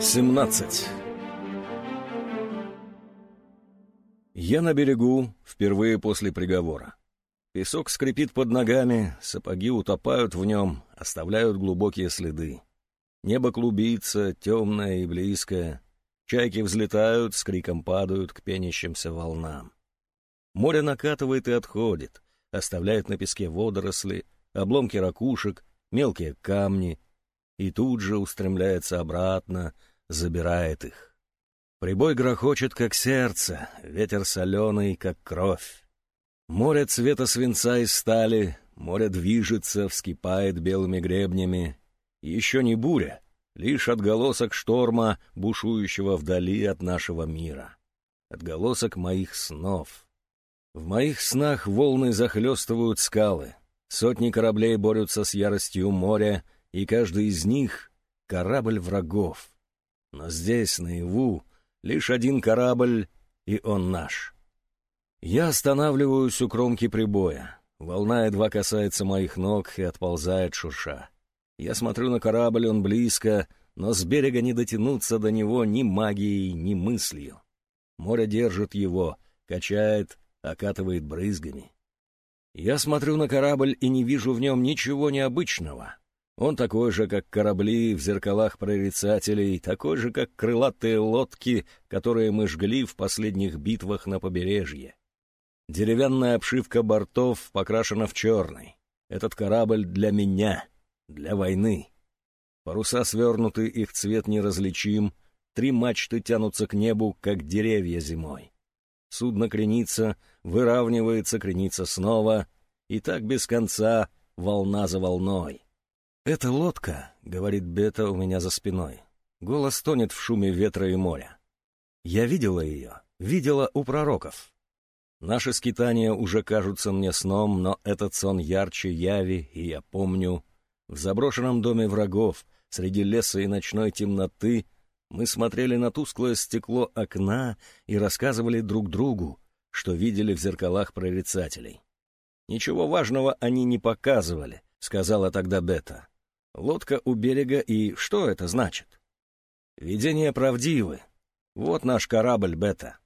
17 Я на берегу, впервые после приговора. Песок скрипит под ногами, сапоги утопают в нем, оставляют глубокие следы. Небо клубится, темное и близкое. Чайки взлетают, с криком падают к пенящимся волнам. Море накатывает и отходит, оставляет на песке водоросли, обломки ракушек, мелкие камни, и тут же устремляется обратно, забирает их. Прибой грохочет, как сердце, ветер соленый, как кровь. Море цвета свинца и стали, море движется, вскипает белыми гребнями. Еще не буря, лишь отголосок шторма, бушующего вдали от нашего мира. Отголосок моих снов. В моих снах волны захлестывают скалы. Сотни кораблей борются с яростью моря, и каждый из них — корабль врагов. Но здесь, наяву, лишь один корабль, и он наш. Я останавливаюсь у кромки прибоя. Волна едва касается моих ног и отползает шурша. Я смотрю на корабль, он близко, но с берега не дотянуться до него ни магией, ни мыслью. Море держит его, качает, окатывает брызгами. Я смотрю на корабль и не вижу в нем ничего необычного. Он такой же, как корабли в зеркалах прорицателей, такой же, как крылатые лодки, которые мы жгли в последних битвах на побережье. Деревянная обшивка бортов покрашена в черный. Этот корабль для меня, для войны. Паруса свернуты, их цвет неразличим, три мачты тянутся к небу, как деревья зимой. Судно кренится, выравнивается, кренится снова, и так без конца, волна за волной. «Это лодка», — говорит Бета у меня за спиной. Голос тонет в шуме ветра и моря. Я видела ее, видела у пророков. Наши скитания уже кажутся мне сном, но этот сон ярче яви, и я помню. В заброшенном доме врагов, среди леса и ночной темноты, мы смотрели на тусклое стекло окна и рассказывали друг другу, что видели в зеркалах прорицателей. «Ничего важного они не показывали», — сказала тогда Бета. «Лодка у берега, и что это значит?» «Видения правдивы. Вот наш корабль, Бета.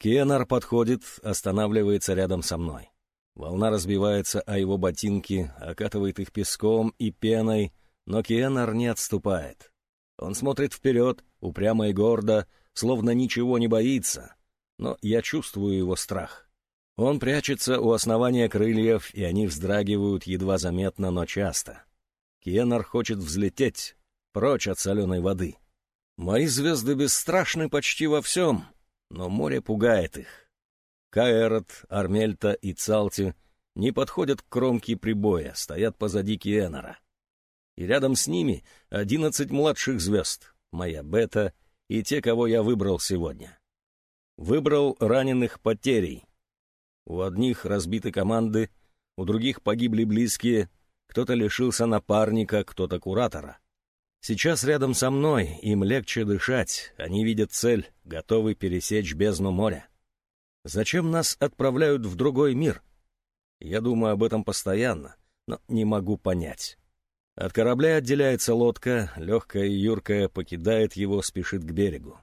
Кеннер подходит, останавливается рядом со мной. Волна разбивается о его ботинки, окатывает их песком и пеной, но Кеннер не отступает. Он смотрит вперед, упрямо и гордо, словно ничего не боится, но я чувствую его страх. Он прячется у основания крыльев, и они вздрагивают едва заметно, но часто. Кеннер хочет взлететь, прочь от соленой воды. Мои звезды бесстрашны почти во всем — но море пугает их. Каэрот, Армельта и Цалти не подходят к кромке прибоя, стоят позади Киэнора. И рядом с ними одиннадцать младших звезд, моя бета и те, кого я выбрал сегодня. Выбрал раненых потерей. У одних разбиты команды, у других погибли близкие, кто-то лишился напарника, кто-то куратора. Сейчас рядом со мной, им легче дышать, они видят цель, готовы пересечь бездну моря. Зачем нас отправляют в другой мир? Я думаю об этом постоянно, но не могу понять. От корабля отделяется лодка, легкая и юркая покидает его, спешит к берегу.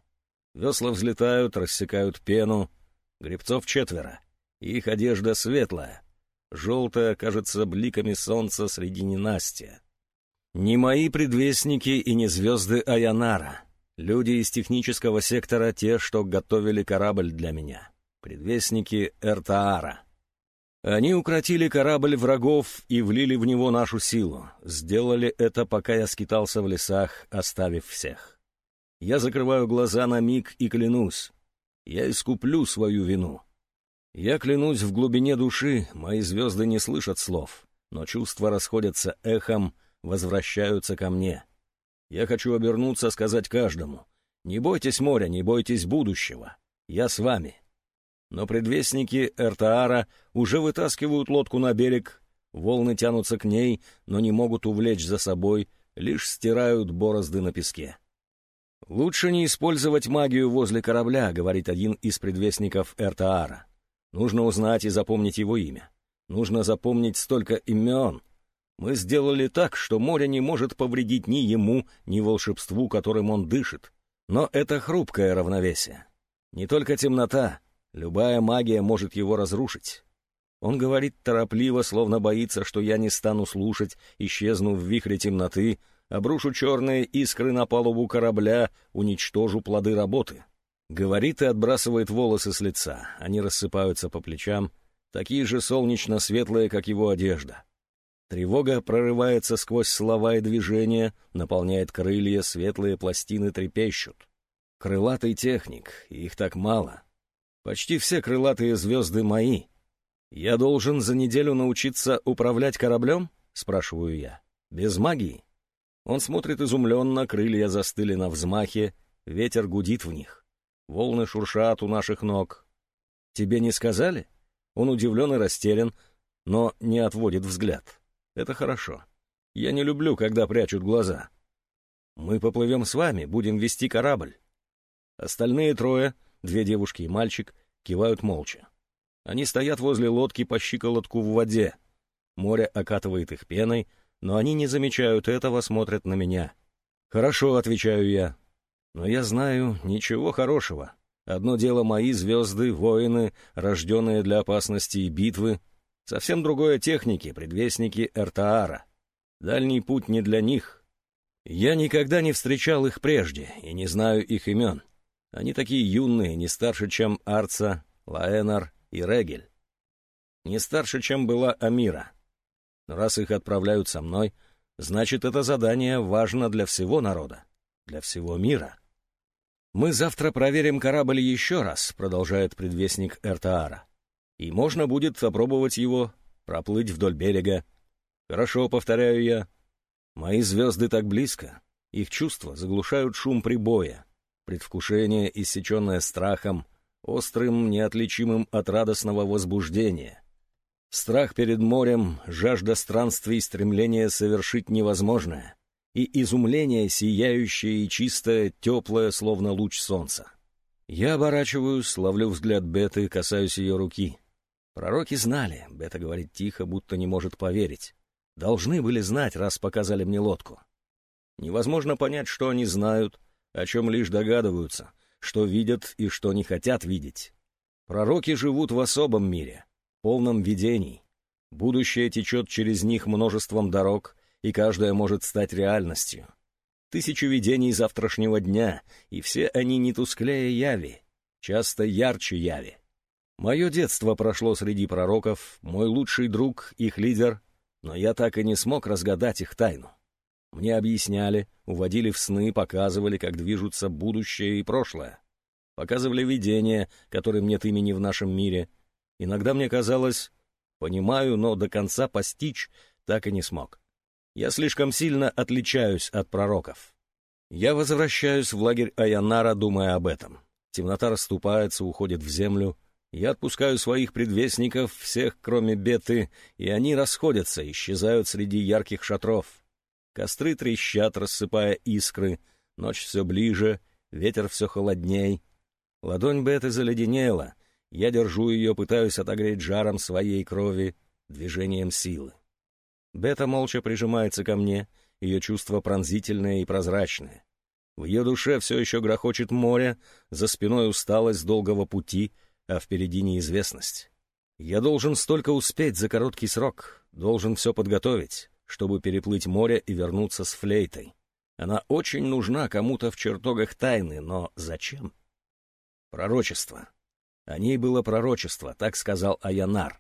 Весла взлетают, рассекают пену. Гребцов четверо. Их одежда светлая. Желтая, кажется, бликами солнца среди ненастья. Не мои предвестники и не звезды Аянара. Люди из технического сектора, те, что готовили корабль для меня. Предвестники Эртаара. Они укротили корабль врагов и влили в него нашу силу. Сделали это, пока я скитался в лесах, оставив всех. Я закрываю глаза на миг и клянусь. Я искуплю свою вину. Я клянусь в глубине души, мои звезды не слышат слов, но чувства расходятся эхом — возвращаются ко мне. Я хочу обернуться, сказать каждому, «Не бойтесь моря, не бойтесь будущего. Я с вами». Но предвестники Эртаара уже вытаскивают лодку на берег, волны тянутся к ней, но не могут увлечь за собой, лишь стирают борозды на песке. «Лучше не использовать магию возле корабля», — говорит один из предвестников Эртаара. «Нужно узнать и запомнить его имя. Нужно запомнить столько имен, мы сделали так, что море не может повредить ни ему, ни волшебству, которым он дышит. Но это хрупкое равновесие. Не только темнота, любая магия может его разрушить. Он говорит торопливо, словно боится, что я не стану слушать, исчезну в вихре темноты, обрушу черные искры на палубу корабля, уничтожу плоды работы. Говорит и отбрасывает волосы с лица, они рассыпаются по плечам, такие же солнечно-светлые, как его одежда. Тревога прорывается сквозь слова и движения, наполняет крылья, светлые пластины трепещут. Крылатый техник, их так мало. Почти все крылатые звезды мои. Я должен за неделю научиться управлять кораблем? Спрашиваю я. Без магии? Он смотрит изумленно, крылья застыли на взмахе, ветер гудит в них. Волны шуршат у наших ног. Тебе не сказали? Он удивлен и растерян, но не отводит взгляд. Это хорошо. Я не люблю, когда прячут глаза. Мы поплывем с вами, будем вести корабль. Остальные трое, две девушки и мальчик, кивают молча. Они стоят возле лодки по щиколотку в воде. Море окатывает их пеной, но они не замечают этого, смотрят на меня. «Хорошо», — отвечаю я. «Но я знаю ничего хорошего. Одно дело мои звезды, воины, рожденные для опасности и битвы. Совсем другое техники, предвестники Эртаара. Дальний путь не для них. Я никогда не встречал их прежде и не знаю их имен. Они такие юные, не старше, чем Арца, Лаэнар и Регель. Не старше, чем была Амира. Но раз их отправляют со мной, значит, это задание важно для всего народа, для всего мира. «Мы завтра проверим корабль еще раз», — продолжает предвестник Эртаара. «И можно будет опробовать его, проплыть вдоль берега. Хорошо, повторяю я. Мои звезды так близко, их чувства заглушают шум прибоя, предвкушение, иссеченное страхом, острым, неотличимым от радостного возбуждения. Страх перед морем, жажда странствий, стремление совершить невозможное и изумление сияющее и чистое, теплое, словно луч солнца. Я оборачиваюсь, ловлю взгляд Беты, касаюсь ее руки. Пророки знали, Бета говорит тихо, будто не может поверить. Должны были знать, раз показали мне лодку. Невозможно понять, что они знают, о чем лишь догадываются, что видят и что не хотят видеть. Пророки живут в особом мире, полном видений. Будущее течет через них множеством дорог, и каждая может стать реальностью. Тысячи видений завтрашнего дня, и все они не тусклее яви, часто ярче яви. Мое детство прошло среди пророков, мой лучший друг, их лидер, но я так и не смог разгадать их тайну. Мне объясняли, уводили в сны, показывали, как движутся будущее и прошлое. Показывали видения, которым нет имени в нашем мире. Иногда мне казалось, понимаю, но до конца постичь так и не смог. Я слишком сильно отличаюсь от пророков. Я возвращаюсь в лагерь Аянара, думая об этом. Темнота расступается, уходит в землю. Я отпускаю своих предвестников, всех, кроме Беты, и они расходятся, исчезают среди ярких шатров. Костры трещат, рассыпая искры. Ночь все ближе, ветер все холодней. Ладонь Беты заледенела. Я держу ее, пытаюсь отогреть жаром своей крови, движением силы. Бета молча прижимается ко мне, ее чувство пронзительное и прозрачное. В ее душе все еще грохочет море, за спиной усталость долгого пути, а впереди неизвестность. Я должен столько успеть за короткий срок, должен все подготовить, чтобы переплыть море и вернуться с флейтой. Она очень нужна кому-то в чертогах тайны, но зачем? Пророчество. О ней было пророчество, так сказал Аянар.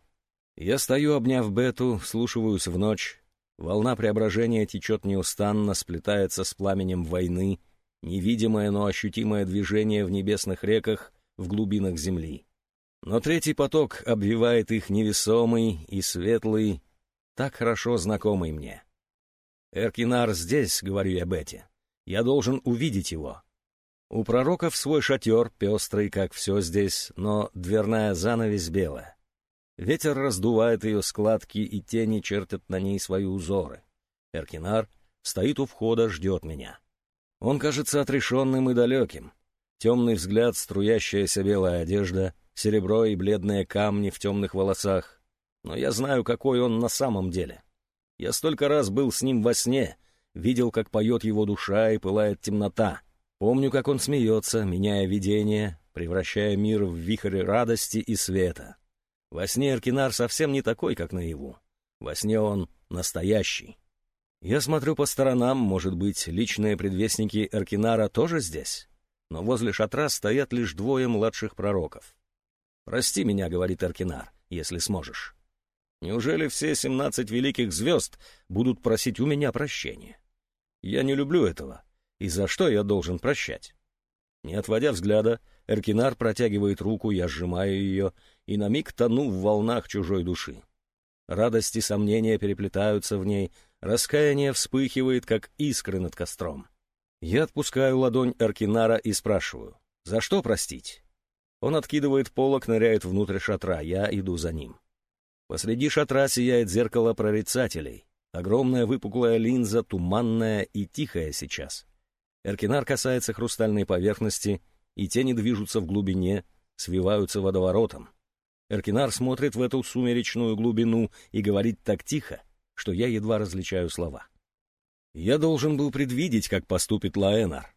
Я стою, обняв Бету, вслушиваюсь в ночь. Волна преображения течет неустанно, сплетается с пламенем войны, невидимое, но ощутимое движение в небесных реках, в глубинах земли. Но третий поток обвивает их невесомый и светлый, так хорошо знакомый мне. «Эркинар здесь», — говорю я Бете. «Я должен увидеть его». У пророков свой шатер, пестрый, как все здесь, но дверная занавесь белая. Ветер раздувает ее складки, и тени чертят на ней свои узоры. Эркинар стоит у входа, ждет меня. Он кажется отрешенным и далеким. Темный взгляд, струящаяся белая одежда, серебро и бледные камни в темных волосах. Но я знаю, какой он на самом деле. Я столько раз был с ним во сне, видел, как поет его душа и пылает темнота. Помню, как он смеется, меняя видение, превращая мир в вихрь радости и света. Во сне Эркинар совсем не такой, как наяву. Во сне он настоящий. Я смотрю по сторонам, может быть, личные предвестники Эркинара тоже здесь? Но возле шатра стоят лишь двое младших пророков. «Прости меня», — говорит Эркинар, — «если сможешь». Неужели все семнадцать великих звезд будут просить у меня прощения? Я не люблю этого. И за что я должен прощать? Не отводя взгляда, Эркинар протягивает руку, я сжимаю ее, и на миг тону в волнах чужой души. Радость и сомнения переплетаются в ней, раскаяние вспыхивает, как искры над костром. Я отпускаю ладонь Эркинара и спрашиваю, за что простить? Он откидывает полок, ныряет внутрь шатра, я иду за ним. Посреди шатра сияет зеркало прорицателей. Огромная выпуклая линза, туманная и тихая сейчас. Эркинар касается хрустальной поверхности, и тени движутся в глубине, свиваются водоворотом. Эркинар смотрит в эту сумеречную глубину и говорит так тихо, что я едва различаю слова. Я должен был предвидеть, как поступит Лаэнар.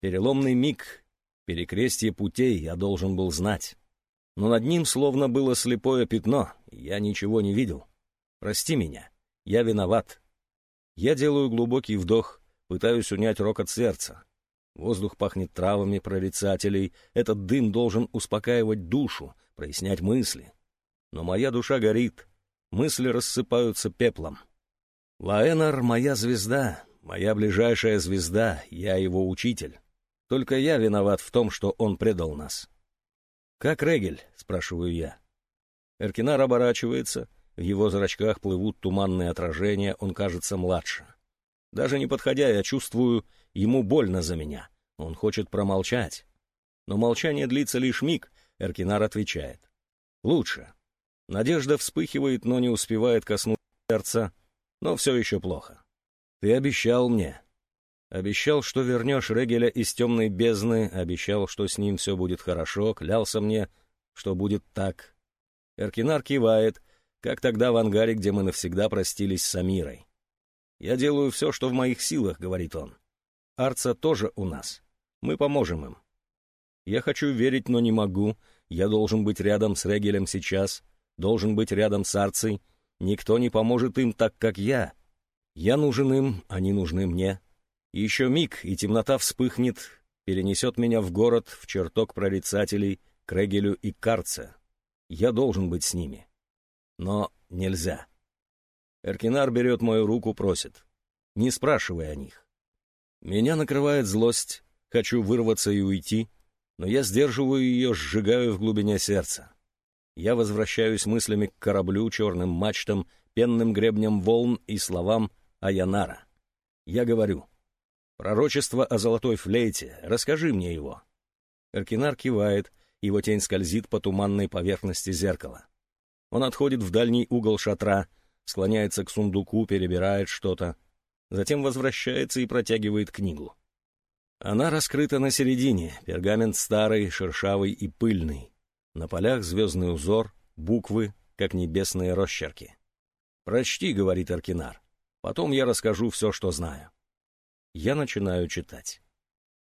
Переломный миг, перекрестие путей я должен был знать. Но над ним словно было слепое пятно, я ничего не видел. Прости меня, я виноват. Я делаю глубокий вдох, пытаюсь унять рокот сердца. Воздух пахнет травами прорицателей, этот дым должен успокаивать душу, прояснять мысли. Но моя душа горит, мысли рассыпаются пеплом. Лаэнар — моя звезда, моя ближайшая звезда, я его учитель. Только я виноват в том, что он предал нас. «Как Регель?» — спрашиваю я. Эркинар оборачивается, в его зрачках плывут туманные отражения, он кажется младше. Даже не подходя, я чувствую, ему больно за меня. Он хочет промолчать. Но молчание длится лишь миг, Эркинар отвечает. Лучше. Надежда вспыхивает, но не успевает коснуться сердца, но все еще плохо. Ты обещал мне. Обещал, что вернешь Регеля из темной бездны, обещал, что с ним все будет хорошо, клялся мне, что будет так. Эркинар кивает, как тогда в ангаре, где мы навсегда простились с Амирой. «Я делаю все, что в моих силах», — говорит он. «Арца тоже у нас. Мы поможем им». Я хочу верить, но не могу. Я должен быть рядом с Регелем сейчас, должен быть рядом с Арцей. Никто не поможет им так, как я. Я нужен им, они нужны мне. Еще миг, и темнота вспыхнет, перенесет меня в город, в чертог прорицателей, к Регелю и Карце. Я должен быть с ними. Но нельзя. Эркинар берет мою руку, просит. Не спрашивай о них. Меня накрывает злость, хочу вырваться и уйти, но я сдерживаю ее, сжигаю в глубине сердца. Я возвращаюсь мыслями к кораблю, черным мачтам, пенным гребням волн и словам Аянара. Я говорю, «Пророчество о золотой флейте, расскажи мне его». Эркинар кивает, его тень скользит по туманной поверхности зеркала. Он отходит в дальний угол шатра — склоняется к сундуку, перебирает что-то, затем возвращается и протягивает книгу. Она раскрыта на середине, пергамент старый, шершавый и пыльный. На полях звездный узор, буквы, как небесные росчерки. «Прочти», — говорит Аркинар, — «потом я расскажу все, что знаю». Я начинаю читать.